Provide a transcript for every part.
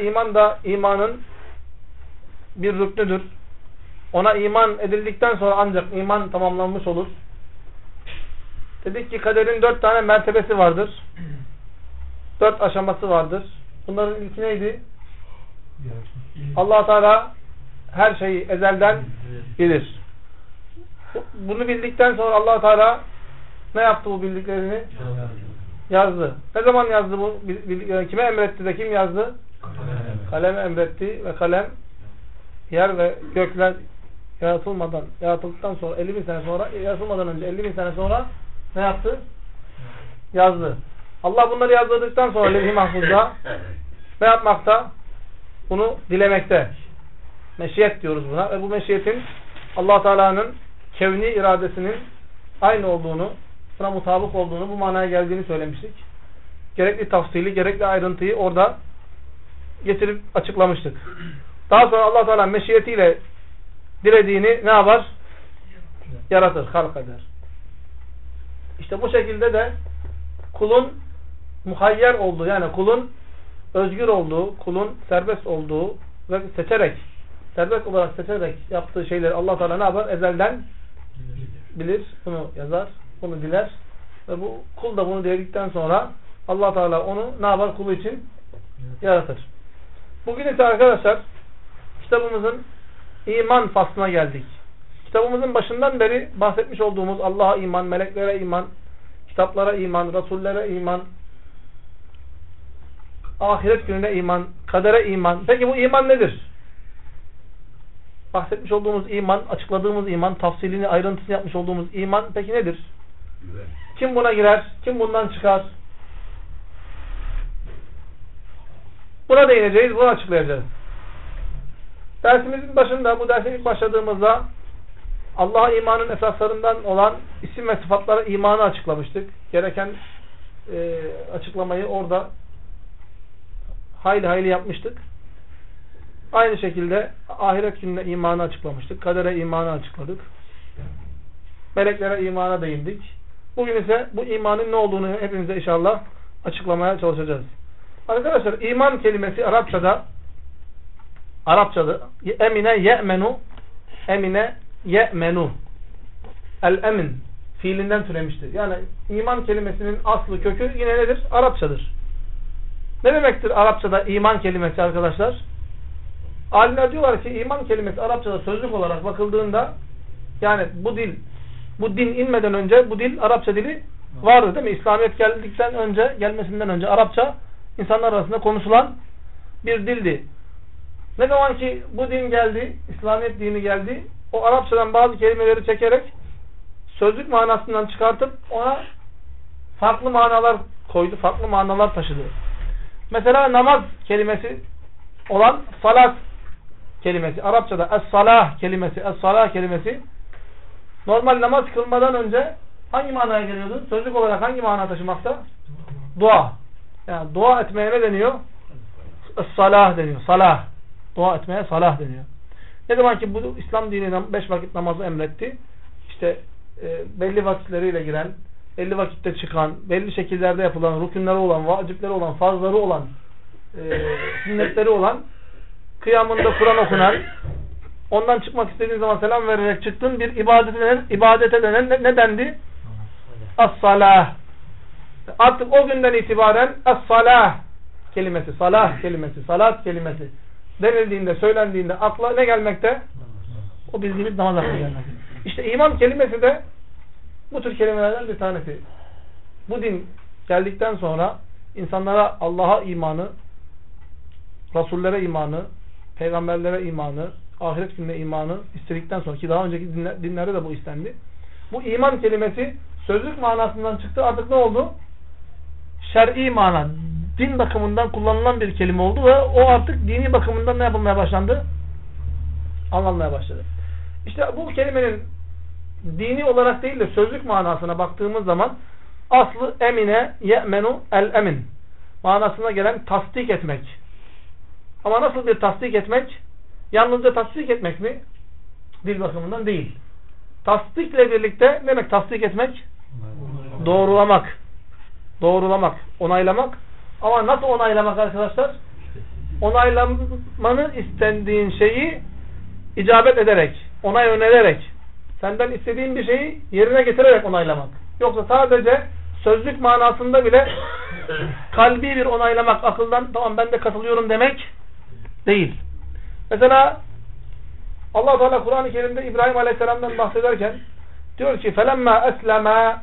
İman da imanın bir rüknüdür. Ona iman edildikten sonra ancak iman tamamlanmış olur. Dedik ki kaderin dört tane mertebesi vardır. Dört aşaması vardır. Bunların ilki neydi? allah Teala her şeyi ezelden bilir. Bunu bildikten sonra allah Teala ne yaptı bu bildiklerini? Yazdı. Ne zaman yazdı bu? Kime emretti de kim yazdı? Kalem emretti ve kalem yer ve gökler yaratılmadan, yaratıldıktan sonra 50 bin sene sonra, yaratılmadan önce 50 bin sene sonra ne yaptı? Yazdı. Allah bunları yazdırdıktan sonra levh-i mahfuzda ne yapmakta? Bunu dilemekte. Meşiyet diyoruz buna. Ve bu meşiyetin allah Teala'nın kevni iradesinin aynı olduğunu, buna mutabık olduğunu, bu manaya geldiğini söylemiştik. Gerekli tafsili, gerekli ayrıntıyı orada getirip açıklamıştık. Daha sonra allah Teala meşiyetiyle dilediğini ne yapar? Yaratır, halk eder. İşte bu şekilde de kulun muhayyer olduğu yani kulun özgür olduğu, kulun serbest olduğu ve seçerek, serbest olarak seçerek yaptığı şeyleri allah Teala ne yapar? Ezelden bilir, bunu yazar, bunu diler ve bu kul da bunu diledikten sonra allah Teala onu ne yapar? Kulu için yaratır. Bugün ise arkadaşlar kitabımızın iman faslına geldik. Kitabımızın başından beri bahsetmiş olduğumuz Allah'a iman, meleklere iman, kitaplara iman, rasullere iman, ahiret gününe iman, kadere iman. Peki bu iman nedir? Bahsetmiş olduğumuz iman, açıkladığımız iman, tafsilini, ayrıntısını yapmış olduğumuz iman peki nedir? Kim buna girer? Kim bundan çıkar? Buna değineceğiz, bunu açıklayacağız. Dersimizin başında, bu derse ilk başladığımızda Allah'a imanın esaslarından olan isim ve sıfatlara imanı açıklamıştık. Gereken e, açıklamayı orada hayli hayli yapmıştık. Aynı şekilde ahiret gününe imanı açıklamıştık. Kadere imanı açıkladık. Meleklere imana değindik. Bugün ise bu imanın ne olduğunu hepimize inşallah açıklamaya çalışacağız. Arkadaşlar iman kelimesi Arapçada Arapçada emine ye'menu emine ye'menu el-emin fiilinden türemiştir. Yani iman kelimesinin aslı kökü yine nedir? Arapçadır. Ne demektir Arapçada iman kelimesi arkadaşlar? Alimler diyorlar ki iman kelimesi Arapçada sözlük olarak bakıldığında yani bu dil bu din inmeden önce bu dil Arapça dili vardı değil mi? İslamiyet geldikten önce gelmesinden önce Arapça insanlar arasında konuşulan bir dildi. Ne zaman ki bu din geldi, İslamiyet dini geldi, o Arapçadan bazı kelimeleri çekerek sözlük manasından çıkartıp ona farklı manalar koydu, farklı manalar taşıdı. Mesela namaz kelimesi olan salat kelimesi, Arapçada es-salah kelimesi, es-salah kelimesi normal namaz kılmadan önce hangi manaya geliyordu? Sözlük olarak hangi mana taşımakta? Dua. Yani dua etmeye ne deniyor? Salah deniyor. Salah. Dua etmeye salah deniyor. Ne zaman ki bu İslam dini beş vakit namazı emretti. İşte e, belli vakitleriyle giren, belli vakitte çıkan, belli şekillerde yapılan, rükünleri olan, vacipleri olan, fazları olan, e, sünnetleri olan, kıyamında Kur'an okunan, ondan çıkmak istediğin zaman selam vererek çıktın bir ibadete denen, ibadete denen ne, ne dendi? As-salah. Artık o günden itibaren as-salah kelimesi, salah kelimesi, salat kelimesi denildiğinde, söylendiğinde akla ne gelmekte? O bildiğimiz namaz aklı gelmekte. İşte iman kelimesi de bu tür kelimelerden bir tanesi. Bu din geldikten sonra insanlara Allah'a imanı, Rasullere imanı, peygamberlere imanı, ahiret gününe imanı istedikten sonra ki daha önceki dinler, dinlerde de bu istendi. Bu iman kelimesi sözlük manasından çıktı. Artık ne oldu? Şer'i mana, din bakımından kullanılan bir kelime oldu ve o artık dini bakımından ne yapılmaya başlandı? Anlanmaya başladı. İşte bu kelimenin dini olarak değil de sözlük manasına baktığımız zaman aslı emine ye'menu el emin manasına gelen tasdik etmek. Ama nasıl bir tasdik etmek? Yalnızca tasdik etmek mi? Dil bakımından değil. Tasdikle birlikte ne demek tasdik etmek? Doğrulamak. Doğrulamak, onaylamak. Ama nasıl onaylamak arkadaşlar? onaylamanı istendiğin şeyi icabet ederek, onay önererek, senden istediğin bir şeyi yerine getirerek onaylamak. Yoksa sadece sözlük manasında bile kalbi bir onaylamak, akıldan tamam ben de katılıyorum demek değil. Mesela Allah Teala Kur'an-ı Kerim'de İbrahim Aleyhisselam'dan bahsederken diyor ki felemma eslema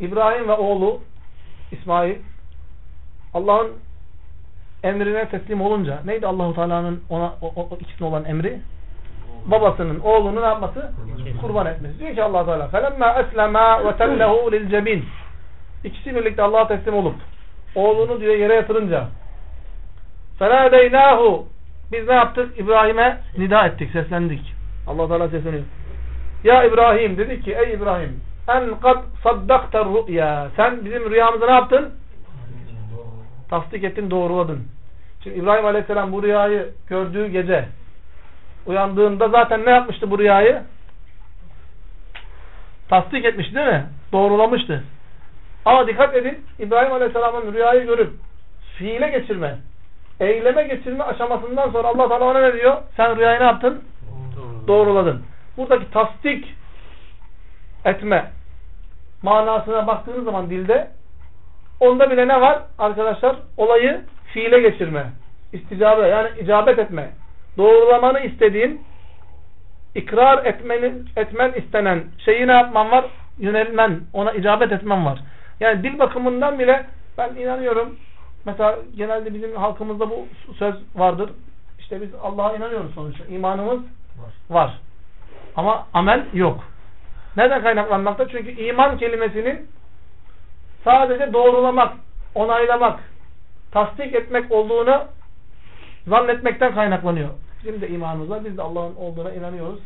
İbrahim ve oğlu İsmail Allah'ın emrine teslim olunca neydi Allahu Teala'nın ona o, o, ikisine olan emri? Babasının oğlunu ne yapması? Kurban etmesi. Diyor ki Allah Teala: "Felemma eslema ve tellehu lilcebin." İkisi birlikte Allah'a teslim olup oğlunu diyor yere yatırınca Fenadeynahu biz ne yaptık? İbrahim'e nida ettik, seslendik. Allah Teala sesleniyor. Ya İbrahim dedi ki ey İbrahim en kad saddakta rü'ya sen bizim rüyamızı ne yaptın? Tasdik ettin, doğruladın. Şimdi İbrahim Aleyhisselam bu rüyayı gördüğü gece uyandığında zaten ne yapmıştı bu rüyayı? Tasdik etmiş değil mi? Doğrulamıştı. Ama dikkat edin İbrahim Aleyhisselam'ın rüyayı görüp fiile geçirme, eyleme geçirme aşamasından sonra Allah Teala ona ne diyor? Sen rüyayı ne yaptın? Doğruladın. Buradaki tasdik etme manasına baktığınız zaman dilde onda bile ne var arkadaşlar? Olayı fiile geçirme, isticabe yani icabet etme, doğrulamanı istediğin ikrar etmenin, etmen istenen şeyi ne yapman var? Yönelmen, ona icabet etmen var. Yani dil bakımından bile ben inanıyorum. Mesela genelde bizim halkımızda bu söz vardır. İşte biz Allah'a inanıyoruz sonuçta. İmanımız var. var. Ama amel yok. Neden kaynaklanmakta? Çünkü iman kelimesinin sadece doğrulamak, onaylamak, tasdik etmek olduğunu zannetmekten kaynaklanıyor. Bizim de imanımız var. Biz de Allah'ın olduğuna inanıyoruz.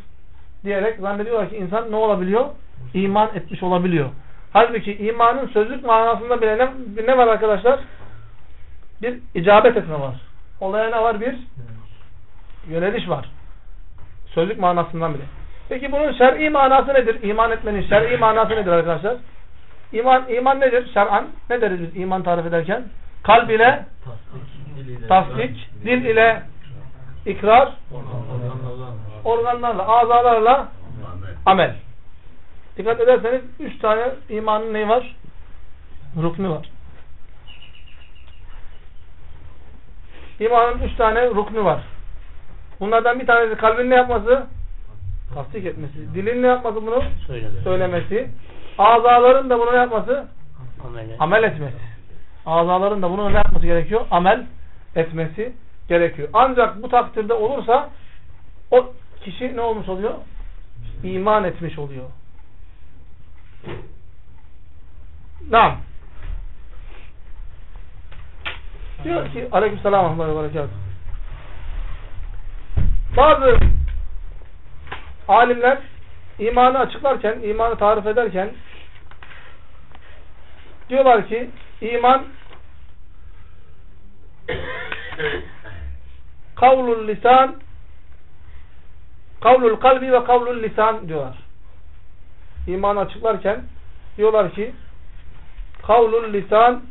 Diyerek zannediyorlar ki insan ne olabiliyor? İman etmiş olabiliyor. Halbuki imanın sözlük manasında bile ne, ne var arkadaşlar? Bir icabet etme var. Olaya ne var? Bir yöneliş var. Sözlük manasından bile. Peki bunun şer'i manası nedir? İman etmenin şer'i manası nedir arkadaşlar? İman, iman nedir şer'an? Ne deriz biz iman tarif ederken? Kalb ile tasdik, dil ile ikrar, organlarla, azalarla amel. Dikkat ederseniz üç tane imanın neyi var? Ruknu var. İmanın üç tane ruknu var. Bunlardan bir tanesi kalbin ne yapması? Tasdik etmesi. Dilin ne yapması bunu? Söylemesi. Söylemesi. Azaların da bunu ne yapması? Ameli. Amel etmesi. Azaların da bunu ne yapması gerekiyor? Amel etmesi gerekiyor. Ancak bu takdirde olursa o kişi ne olmuş oluyor? İman etmiş oluyor. Naam. Diyor ki aleykümselam ve berekatuhu. Bazı alimler imanı açıklarken, imanı tarif ederken diyorlar ki iman kavlul lisan kavlul kalbi ve kavlul lisan diyorlar. İmanı açıklarken diyorlar ki kavlul lisan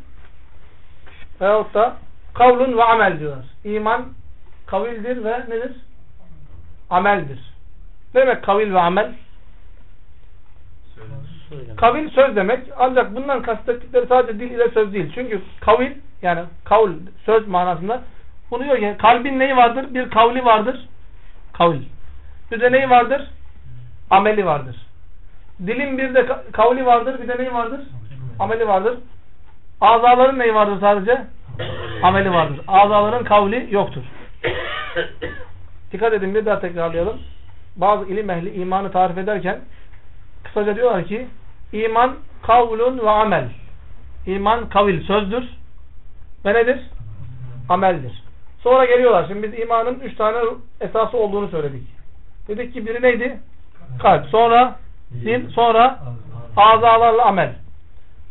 veyahut da kavlun ve amel diyorlar. İman kavildir ve nedir? Ameldir. Ne demek kavil ve amel? Söyleme. Kavil söz demek. Ancak bundan kastettikleri sadece dil ile söz değil. Çünkü kavil yani kavl söz manasında bunu diyor ki kalbin neyi vardır? Bir kavli vardır. Kavil. Bir de neyi vardır? Ameli vardır. Dilin bir de ka- kavli vardır. Bir de neyi vardır? Ameli vardır. Azaların neyi vardır sadece? Ameli vardır. Azaların kavli yoktur. Dikkat edin bir daha tekrarlayalım. Bazı ilim ehli imanı tarif ederken kısaca diyorlar ki iman kavlun ve amel. İman kavil sözdür ve nedir? Ameldir. Sonra geliyorlar. Şimdi biz imanın üç tane esası olduğunu söyledik. Dedik ki biri neydi? Kalp. Sonra dil. Sonra azalarla amel.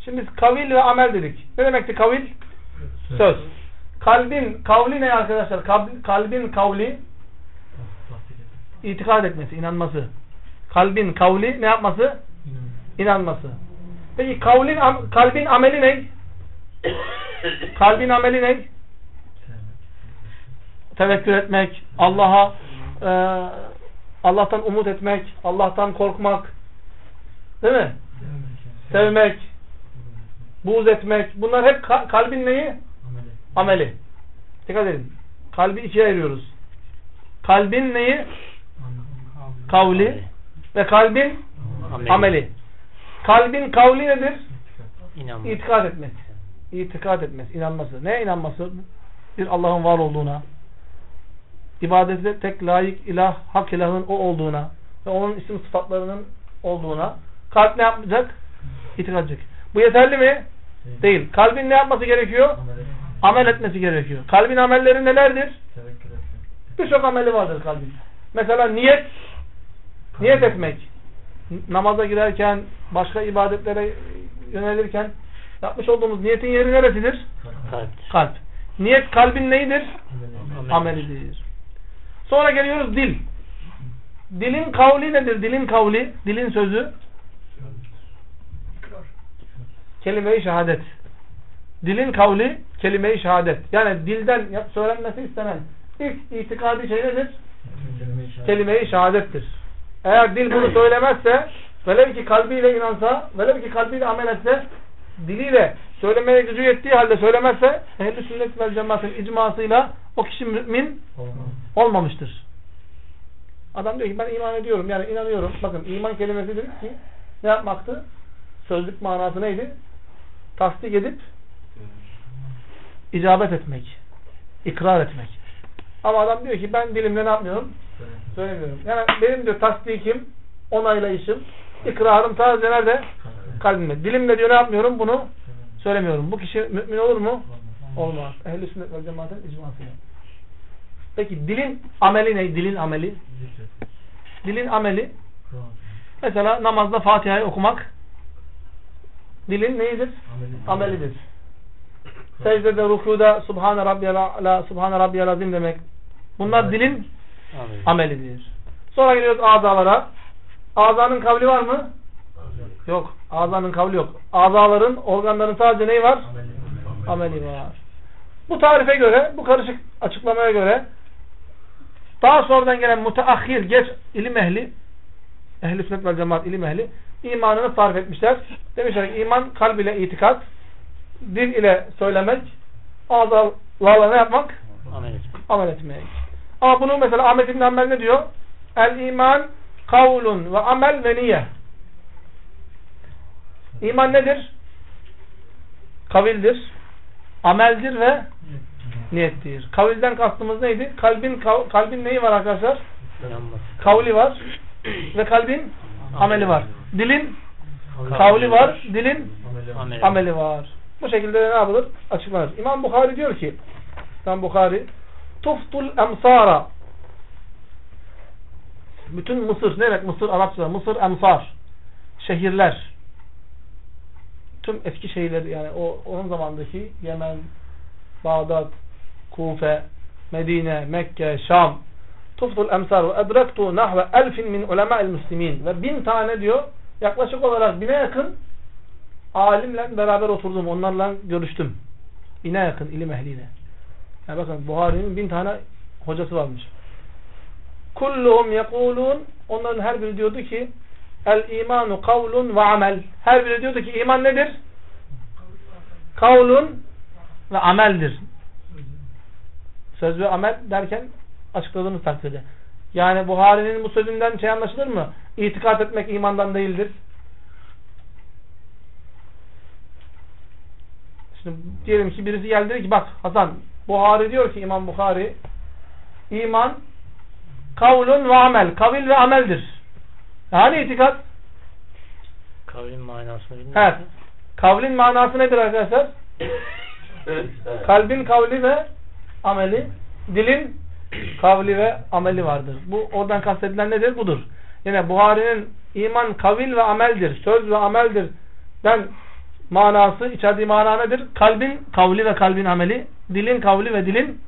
Şimdi biz kavil ve amel dedik. Ne demekti kavil? Söz. Kalbin kavli ne arkadaşlar? Kalbin, kalbin kavli itikad etmesi, inanması. Kalbin kavli ne yapması? İnanması. Peki kavlin, am- kalbin ameli ne? Kalbin ameli ne? tevekkül etmek, Allah'a e, Allah'tan umut etmek, Allah'tan korkmak, değil mi? Sevmek, buğz etmek. Bunlar hep kalbin neyi? Ameli. Dikkat edin. Kalbi ikiye ayırıyoruz. Kalbin neyi? Kavli ve kalbin ameli. ameli. Kalbin kavli nedir? İnanması. İtikad etmesi. İtikad etmesi, inanması. Ne inanması? Bir Allah'ın var olduğuna, ibadete tek layık ilah, hak ilahın o olduğuna ve onun isim sıfatlarının olduğuna kalp ne yapacak? İtikad edecek. Bu yeterli mi? Değil. Kalbin ne yapması gerekiyor? Amel etmesi gerekiyor. Kalbin amelleri nelerdir? Birçok ameli vardır kalbin. Mesela niyet, niyet etmek. Namaza girerken, başka ibadetlere yönelirken yapmış olduğumuz niyetin yeri neresidir? Kalp. Kalp. Niyet kalbin neyidir? Amelidir. Sonra geliyoruz dil. Dilin kavli nedir? Dilin kavli, dilin sözü. Kelime-i şehadet. Dilin kavli, kelime-i şehadet. Yani dilden söylenmesi istenen ilk itikadi şey nedir? Kelime-i şehadettir. Eğer dil bunu söylemezse, velev ki kalbiyle inansa, velev ki kalbiyle amel etse, diliyle söylemeye gücü yettiği halde söylemezse, ehl-i sünnet vel cemaatin icmasıyla o kişi mümin olmamıştır. Adam diyor ki ben iman ediyorum, yani inanıyorum. Bakın iman kelimesidir ki ne yapmaktı? Sözlük manası neydi? Tasdik edip icabet etmek, ikrar etmek. Ama adam diyor ki ben dilimle ne yapmıyorum? Söylemiyorum. Yani benim diyor tasdikim, onaylayışım, ikrarım sadece nerede? Kalbimde. Dilimle diyor ne yapmıyorum? Bunu söylemiyorum. Bu kişi mümin olur mu? Olmaz. Ehl-i sünnet ve cemaatin icmasıyla. Peki dilin ameli ne? Dilin ameli? Dilin ameli mesela namazda Fatiha'yı okumak dilin neyidir? Amelidir. Secdede, rükuda Subhane Rabbiyel A'la, Subhane Rabbiyel Azim demek. Bunlar dilin Ameli. amelidir. Sonra geliyoruz azalara. Azanın kavli var mı? Yok. Azanın kavli yok. Azaların, organların sadece neyi var? Ameli, ameli var. Bu tarife göre, bu karışık açıklamaya göre daha sonradan gelen müteahhir, geç ilim ehli, ehli sünnet vel cemaat ilim ehli imanını tarif etmişler. Demişler ki iman kalb ile itikat, dil ile söylemek, ağızlarla ne yapmak? Amel etmek. Amel etmek. Ama bunu mesela Ahmet İbn Hanbel ne diyor? El iman kavlun ve amel ve niye. İman nedir? Kavildir, ameldir ve niyettir. Kavilden kastımız neydi? Kalbin kalbin neyi var arkadaşlar? Kavli var ve kalbin ameli var. Dilin kavli var, dilin ameli var. Bu şekilde ne yapılır? Açıklanır. İmam Bukhari diyor ki İmam Bukhari Tuftul emsara bütün Mısır, ne demek Mısır Arapça? Mısır emsar. Şehirler. Tüm eski şehirler yani o onun zamandaki Yemen, Bağdat, Kufe, Medine, Mekke, Şam. Tuftul emsar ve edrektu nahve elfin min ulema'il muslimin. Ve bin tane diyor yaklaşık olarak bine yakın alimle beraber oturdum. Onlarla görüştüm. Bine yakın ilim ehliyle. Yani bakın Buhari'nin bin tane hocası varmış. Kulluhum yekulun onların her biri diyordu ki el imanu kavlun ve amel. Her biri diyordu ki iman nedir? Kavlun ve ameldir. Söz ve amel derken açıkladığınız takdirde. Yani Buhari'nin bu sözünden şey anlaşılır mı? İtikat etmek imandan değildir. Şimdi diyelim ki birisi geldi ki bak Hasan Buhari diyor ki İmam Buhari iman kavlun ve amel. Kavil ve ameldir. Yani itikat? Kavlin manasını bilmiyorum. Evet. Kavlin manası nedir arkadaşlar? Kalbin kavli ve ameli. Dilin kavli ve ameli vardır. Bu oradan kastedilen nedir? Budur. Yine Buhari'nin iman kavil ve ameldir. Söz ve ameldir. Ben manası, içerdiği mana nedir? Kalbin kavli ve kalbin ameli, dilin kavli ve dilin